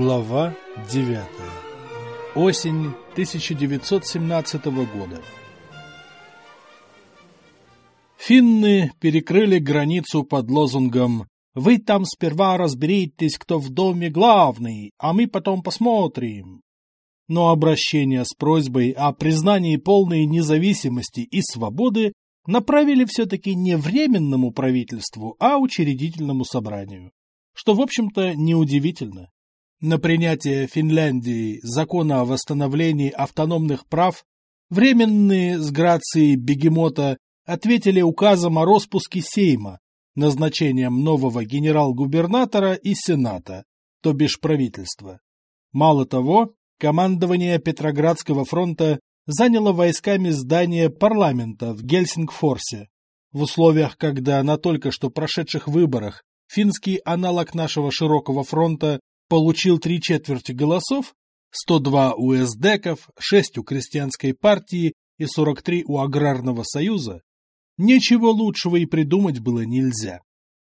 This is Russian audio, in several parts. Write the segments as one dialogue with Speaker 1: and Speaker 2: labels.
Speaker 1: Глава 9. Осень 1917 года. Финны перекрыли границу под лозунгом «Вы там сперва разберитесь, кто в доме главный, а мы потом посмотрим». Но обращение с просьбой о признании полной независимости и свободы направили все-таки не временному правительству, а учредительному собранию, что, в общем-то, неудивительно. На принятие Финляндии закона о восстановлении автономных прав временные с грацией бегемота ответили указом о распуске Сейма, назначением нового генерал-губернатора и сената, то бишь правительства. Мало того, командование Петроградского фронта заняло войсками здание парламента в Гельсингфорсе, в условиях, когда на только что прошедших выборах финский аналог нашего широкого фронта получил три четверти голосов, 102 у эсдеков, 6 у крестьянской партии и 43 у аграрного союза, ничего лучшего и придумать было нельзя.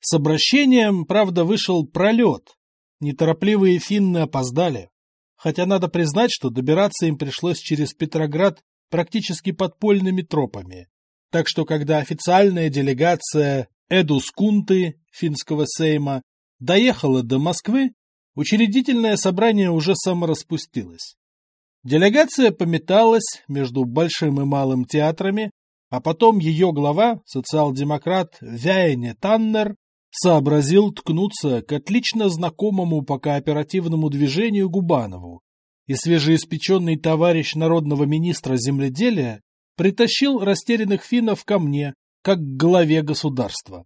Speaker 1: С обращением, правда, вышел пролет. Неторопливые финны опоздали. Хотя надо признать, что добираться им пришлось через Петроград практически подпольными тропами. Так что, когда официальная делегация Эдускунты финского сейма доехала до Москвы, Учредительное собрание уже самораспустилось. Делегация пометалась между Большим и Малым театрами, а потом ее глава, социал-демократ Вяйне Таннер, сообразил ткнуться к отлично знакомому по кооперативному движению Губанову, и свежеиспеченный товарищ народного министра земледелия притащил растерянных финнов ко мне, как к главе государства.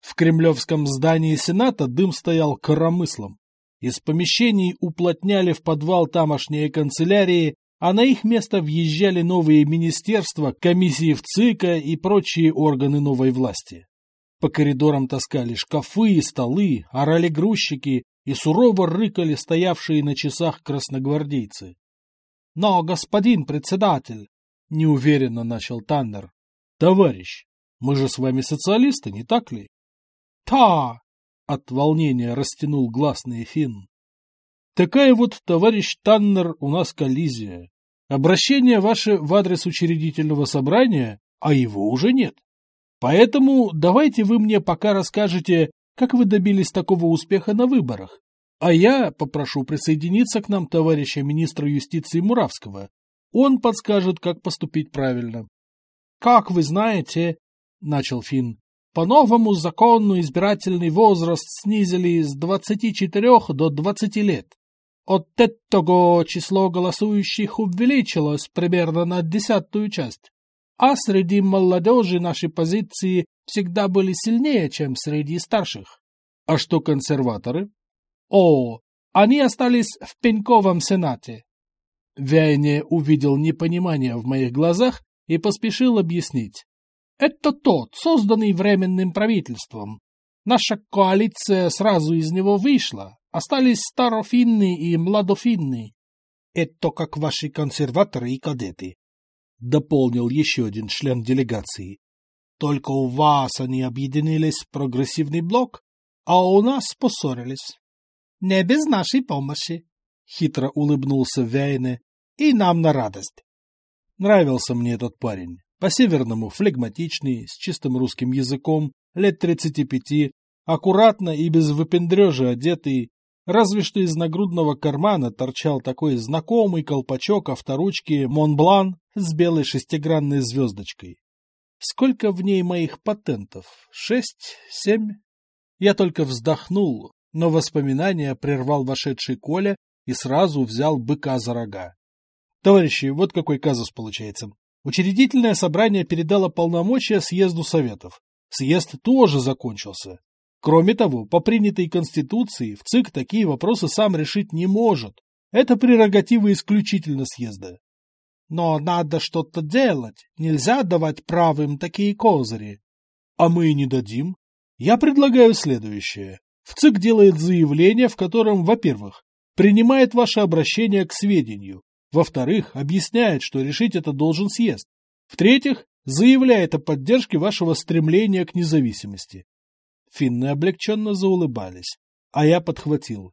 Speaker 1: В кремлевском здании Сената дым стоял коромыслом. Из помещений уплотняли в подвал тамошние канцелярии, а на их место въезжали новые министерства, комиссии в ЦИКа и прочие органы новой власти. По коридорам таскали шкафы и столы, орали грузчики и сурово рыкали стоявшие на часах красногвардейцы. — Но, господин председатель, — неуверенно начал Таннер, — товарищ, мы же с вами социалисты, не так ли? — Та, от волнения растянул гласный Финн. Такая вот, товарищ Таннер, у нас коллизия. Обращение ваше в адрес учредительного собрания, а его уже нет. Поэтому давайте вы мне пока расскажете, как вы добились такого успеха на выборах. А я попрошу присоединиться к нам товарища министра юстиции Муравского. Он подскажет, как поступить правильно. — Как вы знаете, — начал Финн, по новому закону избирательный возраст снизили с 24 до 20 лет. От этого число голосующих увеличилось примерно на десятую часть. А среди молодежи наши позиции всегда были сильнее, чем среди старших. А что консерваторы? О, они остались в Пеньковом сенате. Вяйне увидел непонимание в моих глазах и поспешил объяснить. Это тот, созданный временным правительством. Наша коалиция сразу из него вышла. Остались старофинны и младофинны. Это как ваши консерваторы и кадеты. Дополнил еще один член делегации. Только у вас они объединились в прогрессивный блок, а у нас поссорились. Не без нашей помощи. Хитро улыбнулся Вяйне. И нам на радость. Нравился мне этот парень. По-северному флегматичный, с чистым русским языком, лет 35, аккуратно и без выпендрежа одетый, разве что из нагрудного кармана торчал такой знакомый колпачок авторучки Монблан с белой шестигранной звездочкой. Сколько в ней моих патентов? Шесть? Семь? Я только вздохнул, но воспоминания прервал вошедший Коля и сразу взял быка за рога. Товарищи, вот какой казус получается. Учредительное собрание передало полномочия съезду Советов. Съезд тоже закончился. Кроме того, по принятой Конституции в ЦИК такие вопросы сам решить не может. Это прерогатива исключительно съезда. Но надо что-то делать. Нельзя давать правым такие козыри. А мы и не дадим. Я предлагаю следующее. В ЦИК делает заявление, в котором, во-первых, принимает ваше обращение к сведению, во-вторых, объясняет, что решить это должен съезд. В-третьих, заявляет о поддержке вашего стремления к независимости. Финны облегченно заулыбались, а я подхватил.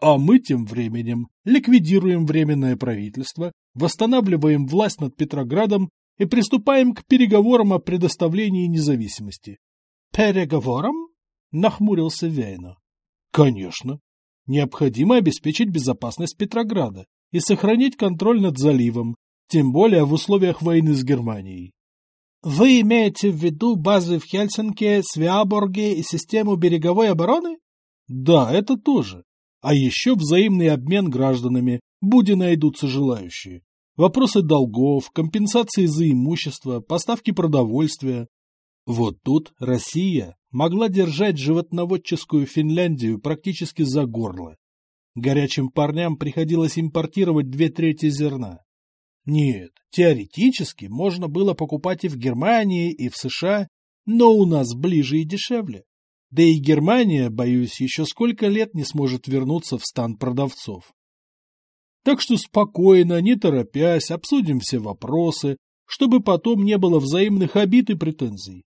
Speaker 1: А мы тем временем ликвидируем Временное правительство, восстанавливаем власть над Петроградом и приступаем к переговорам о предоставлении независимости.
Speaker 2: Переговорам? Нахмурился Вейна.
Speaker 1: Конечно. Необходимо обеспечить безопасность Петрограда и сохранить контроль над заливом, тем более в условиях войны с Германией.
Speaker 2: Вы имеете в виду базы в Хельсинки, Свяборге и систему береговой обороны?
Speaker 1: Да, это тоже. А еще взаимный обмен гражданами, будь найдутся желающие. Вопросы долгов, компенсации за имущество, поставки продовольствия. Вот тут Россия могла держать животноводческую Финляндию практически за горло. Горячим парням приходилось импортировать две трети зерна. Нет, теоретически можно было покупать и в Германии, и в США, но у нас ближе и дешевле. Да и Германия, боюсь, еще сколько лет не сможет вернуться в стан продавцов. Так что спокойно, не торопясь, обсудим все вопросы, чтобы потом не было взаимных обид и претензий.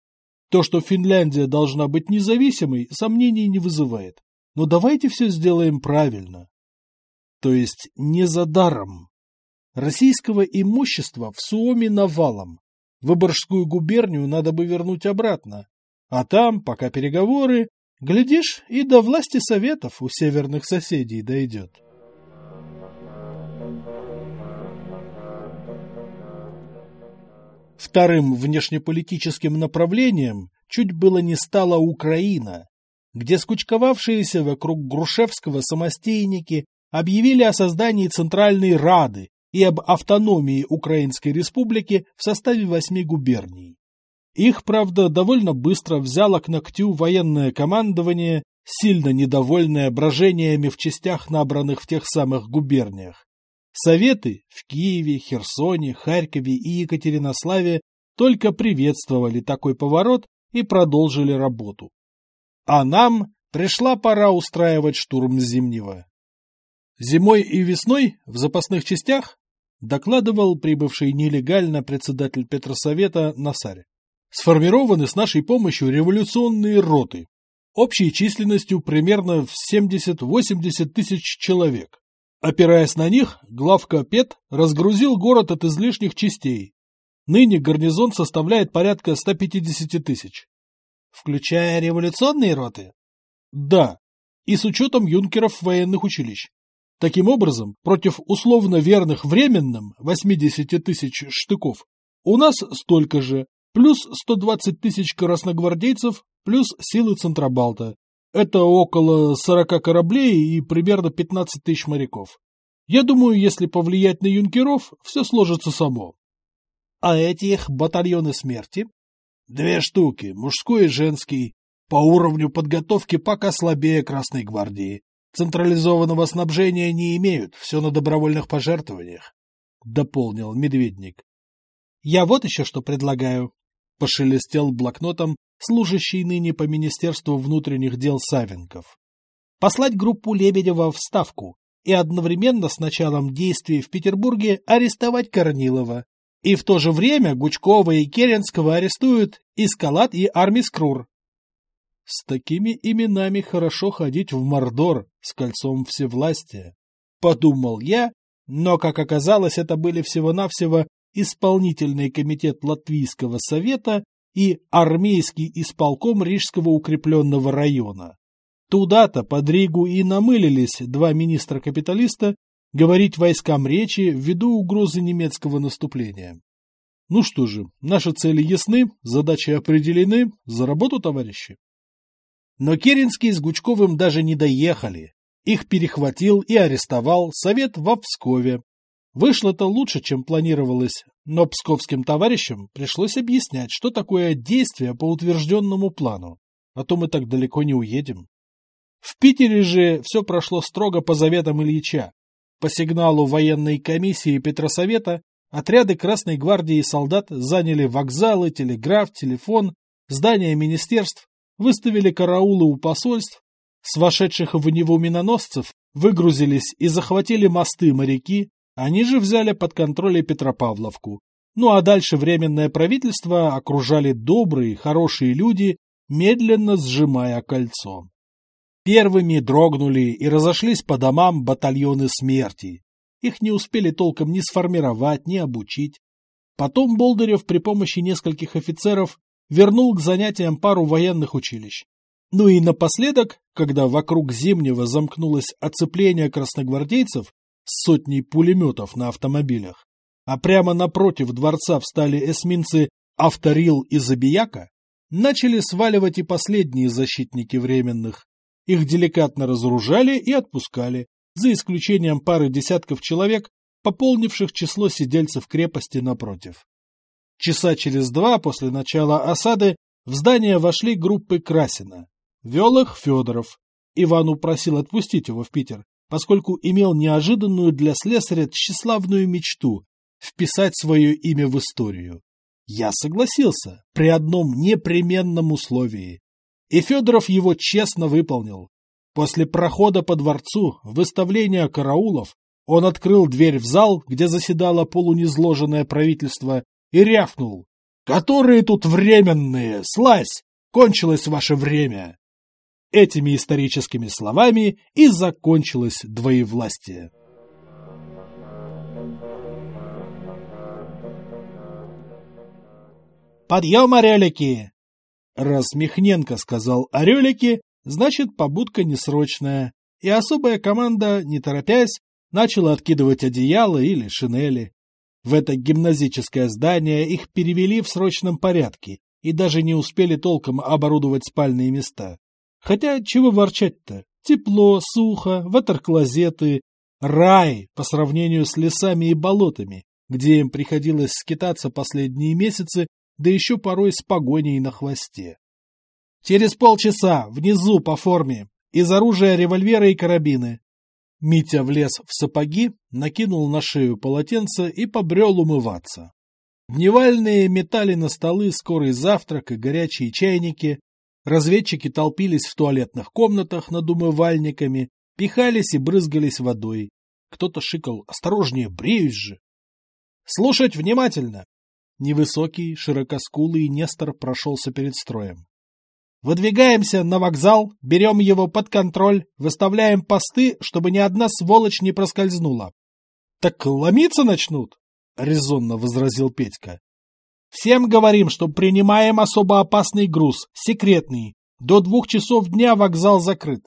Speaker 1: То, что Финляндия должна быть независимой, сомнений не вызывает. Но давайте все сделаем правильно. То есть не за даром. Российского имущества в Суоме навалом. Выборгскую губернию надо бы вернуть обратно. А там, пока переговоры, глядишь, и до власти советов у северных соседей дойдет. Вторым внешнеполитическим направлением чуть было не стала Украина, где скучковавшиеся вокруг Грушевского самостейники объявили о создании Центральной Рады и об автономии Украинской Республики в составе восьми губерний. Их, правда, довольно быстро взяло к ногтю военное командование, сильно недовольное брожениями в частях, набранных в тех самых губерниях. Советы в Киеве, Херсоне, Харькове и Екатеринославе только приветствовали такой поворот и продолжили работу. А нам пришла пора устраивать штурм Зимнего. Зимой и весной в запасных частях докладывал прибывший нелегально председатель Петросовета Насарь. Сформированы с нашей помощью революционные роты, общей численностью примерно в 70-80 тысяч человек. Опираясь на них, главка ПЕТ разгрузил город от излишних частей. Ныне гарнизон составляет порядка 150 тысяч.
Speaker 2: Включая революционные роты?
Speaker 1: Да, и с учетом юнкеров военных училищ. Таким образом, против условно верных временным 80 тысяч штыков у нас столько же, плюс 120 тысяч красногвардейцев, плюс силы Центробалта. Это около 40 кораблей и примерно 15 тысяч моряков. Я думаю, если повлиять на юнкеров, все сложится само.
Speaker 2: А эти их батальоны смерти?
Speaker 1: Две штуки, мужской и женский. По уровню подготовки пока слабее Красной гвардии. Централизованного снабжения не имеют, все на добровольных пожертвованиях, — дополнил Медведник.
Speaker 2: — Я вот еще что предлагаю, —
Speaker 1: пошелестел блокнотом служащий ныне по Министерству внутренних дел Савенков.
Speaker 2: — Послать группу Лебедева в Ставку и одновременно с началом действий в Петербурге арестовать Корнилова. И в то же время Гучкова и Керенского арестуют Искалат и Армискрур.
Speaker 1: С такими именами хорошо ходить в Мордор с кольцом всевластия. Подумал я, но, как оказалось, это были всего-навсего исполнительный комитет Латвийского совета и армейский исполком Рижского укрепленного района. Туда-то под Ригу и намылились два министра-капиталиста говорить войскам речи ввиду угрозы немецкого наступления. Ну что же, наши цели ясны, задачи определены, за работу, товарищи. Но Керенский с Гучковым даже не доехали. Их перехватил и арестовал совет во Пскове. Вышло-то лучше, чем планировалось, но псковским товарищам пришлось объяснять, что такое действие по утвержденному плану, а то мы так далеко не уедем. В Питере же все прошло строго по заветам Ильича. По сигналу военной комиссии Петросовета отряды Красной гвардии и солдат заняли вокзалы, телеграф, телефон, здания министерств, выставили караулы у посольств, с вошедших в него миноносцев выгрузились и захватили мосты моряки, они же взяли под контроль Петропавловку. Ну а дальше Временное правительство окружали добрые, хорошие люди, медленно сжимая кольцо. Первыми дрогнули и разошлись по домам батальоны смерти. Их не успели толком ни сформировать, ни обучить. Потом Болдырев при помощи нескольких офицеров вернул к занятиям пару военных училищ. Ну и напоследок, когда вокруг Зимнего замкнулось оцепление красногвардейцев с сотней пулеметов на автомобилях, а прямо напротив дворца встали эсминцы Авторил и Забияка, начали сваливать и последние защитники временных. Их деликатно разоружали и отпускали, за исключением пары десятков человек, пополнивших число сидельцев крепости напротив. Часа через два после начала осады в здание вошли группы Красина. Вел их Федоров. Иван упросил отпустить его в Питер, поскольку имел неожиданную для слесаря тщеславную мечту вписать свое имя в историю. Я согласился при одном непременном условии. И Федоров его честно выполнил. После прохода по дворцу, выставления караулов, он открыл дверь в зал, где заседало полунизложенное правительство, и рявкнул. «Которые тут временные? Слазь! Кончилось ваше время!» Этими историческими словами и закончилось двоевластие. «Подъем, орелики!» Раз Михненко сказал «орелики», значит, побудка несрочная, и особая команда, не торопясь, начала откидывать одеяло или шинели. В это гимназическое здание их перевели в срочном порядке и даже не успели толком оборудовать спальные места. Хотя, чего ворчать-то? Тепло, сухо, ватерклозеты, рай по сравнению с лесами и болотами, где им приходилось скитаться последние месяцы да еще порой с погоней на хвосте. Через полчаса, внизу по форме, из оружия револьверы и карабины. Митя влез в сапоги, накинул на шею полотенце и побрел умываться. Дневальные метали на столы скорый завтрак и горячие чайники, разведчики толпились в туалетных комнатах над умывальниками, пихались и брызгались водой. Кто-то шикал «Осторожнее, бреюсь же!» «Слушать внимательно!» Невысокий, широкоскулый Нестор прошелся перед строем. Выдвигаемся на вокзал, берем его под контроль, выставляем посты, чтобы ни одна сволочь не проскользнула. — Так ломиться начнут? — резонно возразил Петька. — Всем говорим, что принимаем особо опасный груз, секретный. До двух часов дня вокзал закрыт.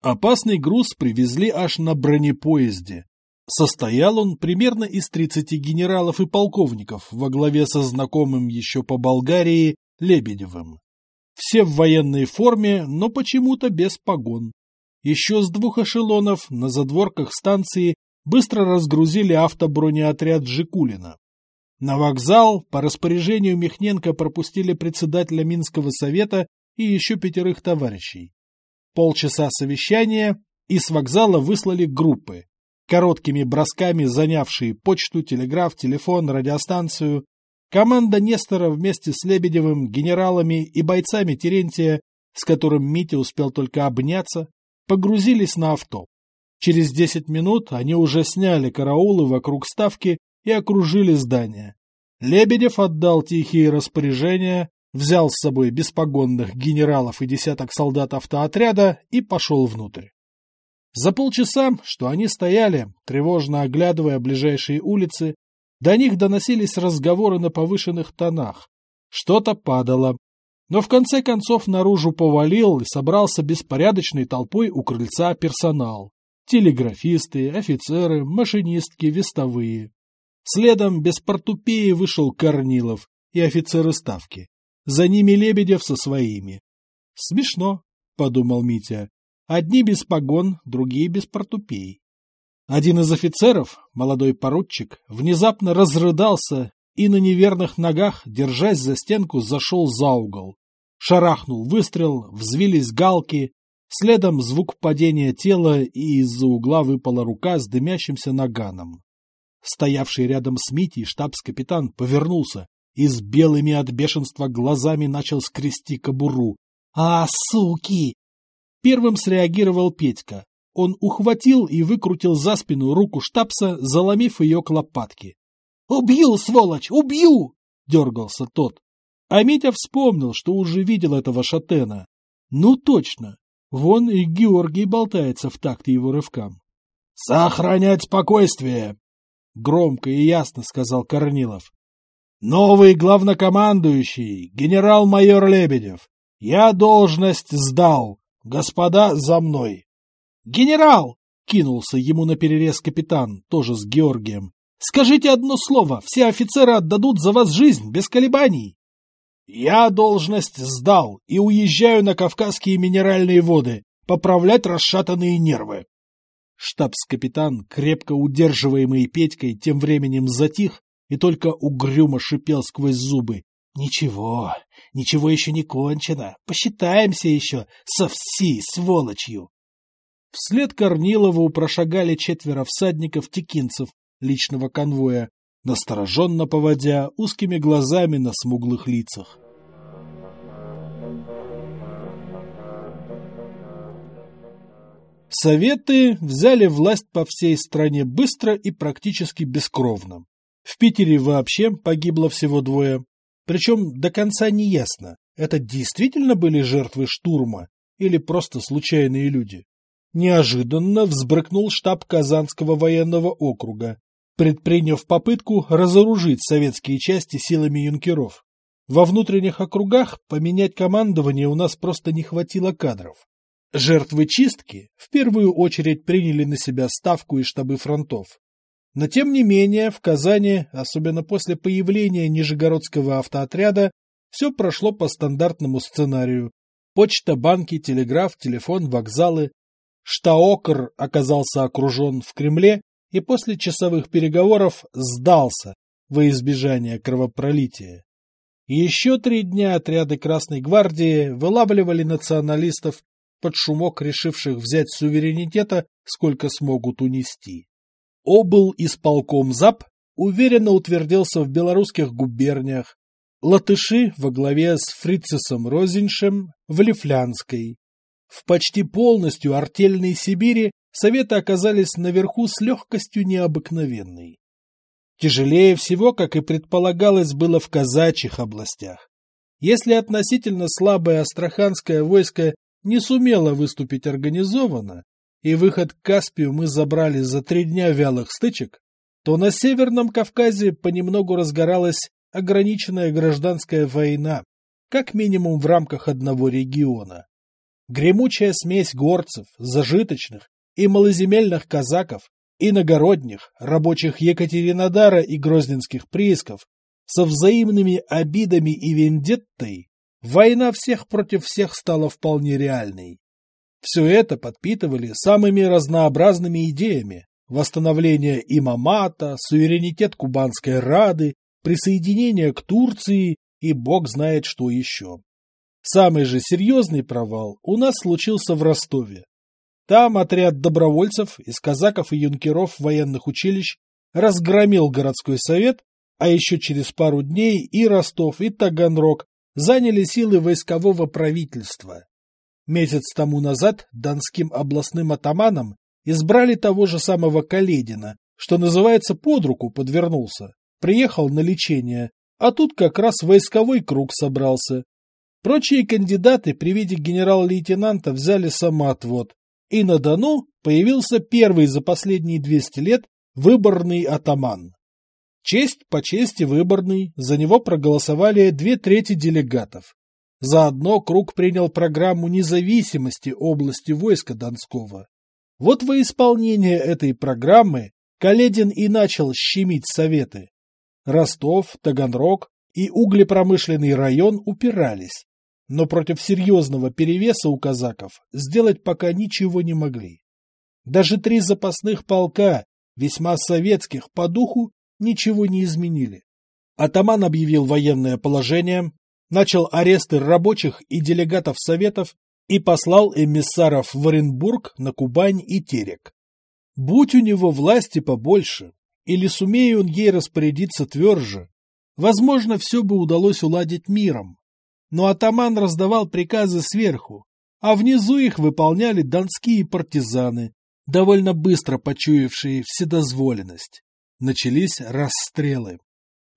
Speaker 1: Опасный груз привезли аж на бронепоезде. Состоял он примерно из 30 генералов и полковников во главе со знакомым еще по Болгарии Лебедевым. Все в военной форме, но почему-то без погон. Еще с двух эшелонов на задворках станции быстро разгрузили автобронеотряд Жикулина. На вокзал по распоряжению Михненко пропустили председателя Минского совета и еще пятерых товарищей. Полчаса совещания, и с вокзала выслали группы короткими бросками занявшие почту, телеграф, телефон, радиостанцию, команда Нестора вместе с Лебедевым, генералами и бойцами Терентия, с которым Митя успел только обняться, погрузились на авто. Через десять минут они уже сняли караулы вокруг ставки и окружили здание. Лебедев отдал тихие распоряжения, взял с собой беспогонных генералов и десяток солдат автоотряда и пошел внутрь. За полчаса, что они стояли, тревожно оглядывая ближайшие улицы, до них доносились разговоры на повышенных тонах. Что-то падало. Но в конце концов наружу повалил и собрался беспорядочной толпой у крыльца персонал. Телеграфисты, офицеры, машинистки, вестовые. Следом без портупеи вышел Корнилов и офицеры ставки. За ними Лебедев со своими. «Смешно», — подумал Митя. Одни без погон, другие без портупей. Один из офицеров, молодой поручик, внезапно разрыдался и на неверных ногах, держась за стенку, зашел за угол. Шарахнул выстрел, взвились галки, следом звук падения тела, и из-за угла выпала рука с дымящимся наганом. Стоявший рядом с Митей штабс-капитан повернулся и с белыми от бешенства глазами начал скрести кобуру. «А, суки! Первым среагировал Петька. Он ухватил и выкрутил за спину руку штабса, заломив ее к лопатке. «Убью, сволочь, убью!» — дергался тот. А Митя вспомнил, что уже видел этого шатена. Ну точно,
Speaker 2: Вон и Георгий болтается в такт его рывкам. — Сохранять спокойствие! — громко и ясно сказал Корнилов. — Новый главнокомандующий, генерал-майор Лебедев. Я должность сдал. Господа, за мной. — Генерал! — кинулся ему на перерез капитан, тоже с Георгием. — Скажите одно слово, все офицеры отдадут за вас жизнь, без колебаний. Я должность сдал и уезжаю на Кавказские минеральные воды поправлять расшатанные нервы. Штабс-капитан, крепко удерживаемый Петькой, тем временем затих и только угрюмо шипел сквозь зубы. «Ничего, ничего еще не кончено. Посчитаемся еще со всей сволочью!» Вслед Корнилову прошагали четверо всадников-текинцев личного конвоя, настороженно поводя узкими глазами на смуглых лицах. Советы взяли власть по всей стране быстро и практически бескровно. В Питере вообще погибло всего двое. Причем до конца не ясно, это действительно были жертвы штурма или просто случайные люди. Неожиданно взбрыкнул штаб Казанского военного округа, предприняв попытку разоружить советские части силами юнкеров. Во внутренних округах поменять командование у нас просто не хватило кадров. Жертвы чистки в первую очередь приняли на себя ставку и штабы фронтов. Но тем не менее в Казани, особенно после появления Нижегородского автоотряда, все прошло по стандартному сценарию. Почта, банки, телеграф, телефон, вокзалы. Штаокр оказался окружен в Кремле и после часовых переговоров сдался во избежание кровопролития. Еще три дня отряды Красной Гвардии вылавливали националистов под шумок решивших взять суверенитета, сколько смогут унести. Обл исполком ЗАП уверенно утвердился в белорусских губерниях, латыши во главе с Фрицисом Розеншем в Лифлянской. В почти полностью артельной Сибири Советы оказались наверху с легкостью необыкновенной. Тяжелее всего, как и предполагалось, было в казачьих областях. Если относительно слабое астраханское войско не сумело выступить организованно, и выход к Каспию мы забрали за три дня вялых стычек, то на Северном Кавказе понемногу разгоралась ограниченная гражданская война, как минимум в рамках одного региона. Гремучая смесь горцев, зажиточных и малоземельных казаков, иногородних, рабочих Екатеринодара и грозненских приисков, со взаимными обидами и вендеттой, война всех против всех стала вполне реальной. Все это подпитывали самыми разнообразными идеями – восстановление имамата, суверенитет Кубанской Рады, присоединение к Турции и бог знает что еще. Самый же серьезный провал у нас случился в Ростове. Там отряд добровольцев из казаков и юнкеров военных училищ разгромил городской совет, а еще через пару дней и Ростов, и Таганрог заняли силы войскового правительства. Месяц тому назад донским областным атаманом избрали того же самого Каледина, что называется под руку подвернулся. Приехал на лечение, а тут как раз войсковой круг собрался. Прочие кандидаты при виде генерал-лейтенанта взяли самоотвод, и на Дону появился первый за последние 200 лет выборный атаман. Честь по чести выборный, за него проголосовали две трети делегатов. Заодно круг принял программу независимости области войска Донского. Вот во исполнение этой программы Каледин и начал щемить советы. Ростов, Таганрог и углепромышленный район упирались но против серьезного перевеса у казаков сделать пока ничего не могли. Даже три запасных полка, весьма советских по духу, ничего не изменили. Атаман объявил военное положение, начал аресты рабочих и делегатов советов и послал эмиссаров в Оренбург, на Кубань и Терек. Будь у него власти побольше, или сумея он ей распорядиться тверже, возможно, все бы удалось уладить миром, но атаман раздавал приказы сверху, а внизу их выполняли донские партизаны, довольно быстро почуявшие вседозволенность. Начались расстрелы.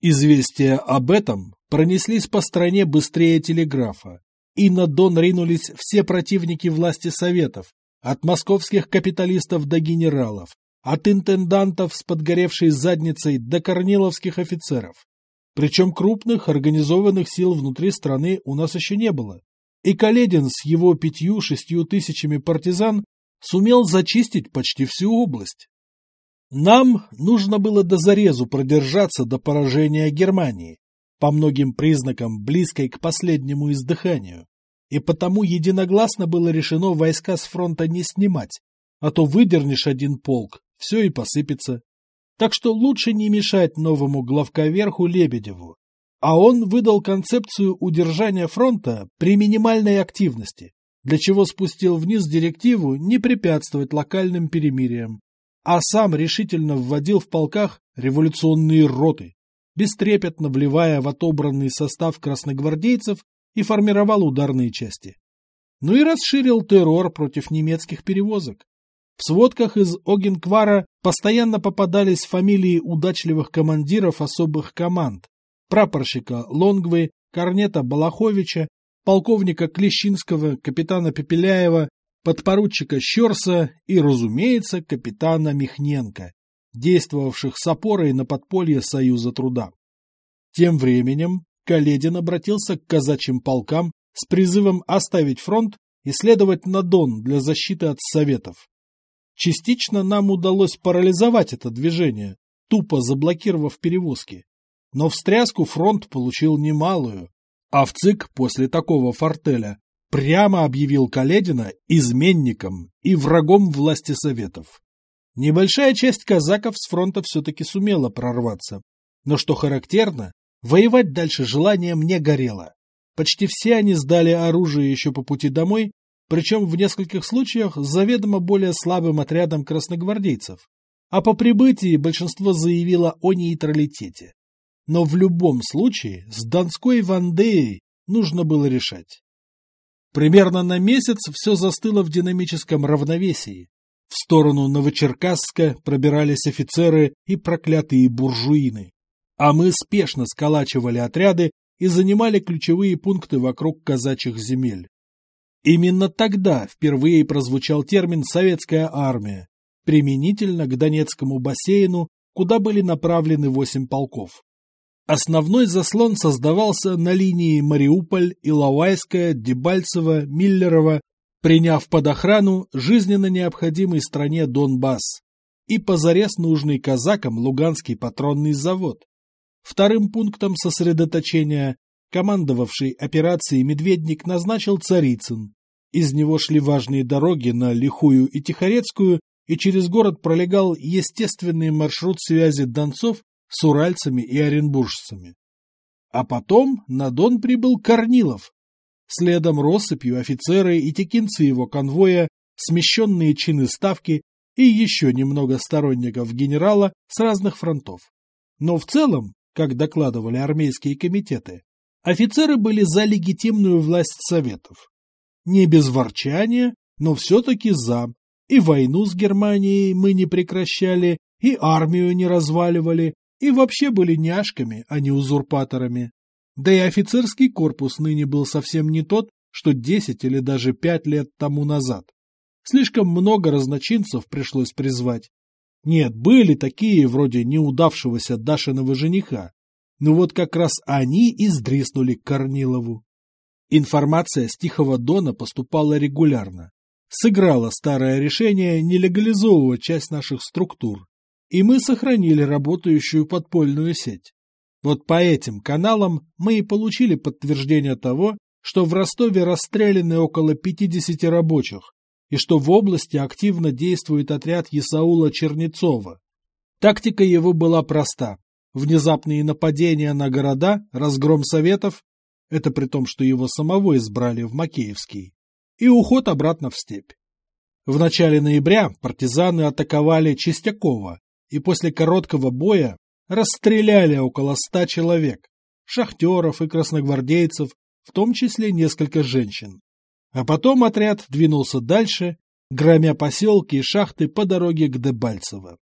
Speaker 2: Известия об этом пронеслись по стране быстрее телеграфа. и на Дон ринулись все противники власти Советов, от московских капиталистов до генералов, от интендантов с подгоревшей задницей до корниловских офицеров. Причем крупных организованных сил внутри страны у нас еще не было. И Каледин с его пятью-шестью тысячами партизан сумел зачистить почти всю область. Нам нужно было до зарезу продержаться до поражения Германии, по многим признакам близкой к последнему издыханию, и потому единогласно было решено войска с фронта не снимать, а то выдернешь один полк, все и посыпется. Так что лучше не мешать новому главковерху Лебедеву. А он выдал концепцию удержания фронта при минимальной активности, для чего спустил вниз директиву не препятствовать локальным перемириям, а сам решительно вводил в полках революционные роты, бестрепетно вливая в отобранный состав красногвардейцев и формировал ударные части. Ну и расширил террор против немецких перевозок. В сводках из Огенквара постоянно попадались фамилии удачливых командиров особых команд, прапорщика Лонгвы, корнета Балаховича, полковника Клещинского, капитана Пепеляева, подпоручика Щерса и, разумеется, капитана Михненко, действовавших с опорой на подполье Союза труда. Тем временем Каледин обратился к казачьим полкам с призывом оставить фронт и следовать на Дон для защиты от Советов. Частично нам удалось парализовать это движение, тупо заблокировав перевозки. Но встряску фронт получил немалую, а в ЦИК после такого фортеля прямо объявил Каледина изменником и врагом власти Советов. Небольшая часть казаков с фронта все-таки сумела прорваться, но, что характерно, воевать дальше желанием не горело. Почти все они сдали оружие еще по пути домой, причем в нескольких случаях заведомо более слабым отрядом красногвардейцев, а по прибытии большинство заявило о нейтралитете. Но в любом случае с Донской Вандеей нужно было решать. Примерно на месяц все застыло в динамическом равновесии. В сторону Новочеркасска пробирались офицеры и проклятые буржуины. А мы спешно сколачивали отряды и занимали ключевые пункты вокруг казачьих земель. Именно тогда впервые прозвучал термин «советская армия», применительно к Донецкому бассейну, куда были направлены восемь полков. Основной заслон создавался на линии Мариуполь, Иловайская, Дебальцево, Миллерово, приняв под охрану жизненно необходимой стране Донбасс и позарез нужный казакам Луганский патронный завод. Вторым пунктом сосредоточения командовавший операцией «Медведник» назначил Царицын. Из него шли важные дороги на Лихую и Тихорецкую, и через город пролегал естественный маршрут связи донцов с уральцами и оренбуржцами. А потом на Дон прибыл Корнилов. Следом россыпью офицеры и текинцы его конвоя, смещенные чины ставки и еще немного сторонников генерала с разных фронтов. Но в целом, как докладывали армейские комитеты, офицеры были за легитимную власть Советов. Не без ворчания, но все-таки за. И войну с Германией мы не прекращали, и армию не разваливали, и вообще были няшками, а не узурпаторами. Да и офицерский корпус ныне был совсем не тот, что десять или даже пять лет тому назад. Слишком много разночинцев пришлось призвать. Нет, были такие, вроде неудавшегося Дашиного жениха. Но вот как раз они и сдриснули к Корнилову. Информация с Тихого Дона поступала регулярно. Сыграло старое решение не легализовывать часть наших структур и мы сохранили работающую подпольную сеть. Вот по этим каналам мы и получили подтверждение того, что в Ростове расстреляны около 50 рабочих, и что в области активно действует отряд Исаула Чернецова. Тактика его была проста. Внезапные нападения на города, разгром советов, это при том, что его самого избрали в Макеевский, и уход обратно в степь. В начале ноября партизаны атаковали Чистякова, и после короткого боя расстреляли около ста человек, шахтеров и красногвардейцев, в том числе несколько женщин. А потом отряд двинулся дальше, громя поселки и шахты по дороге к Дебальцево.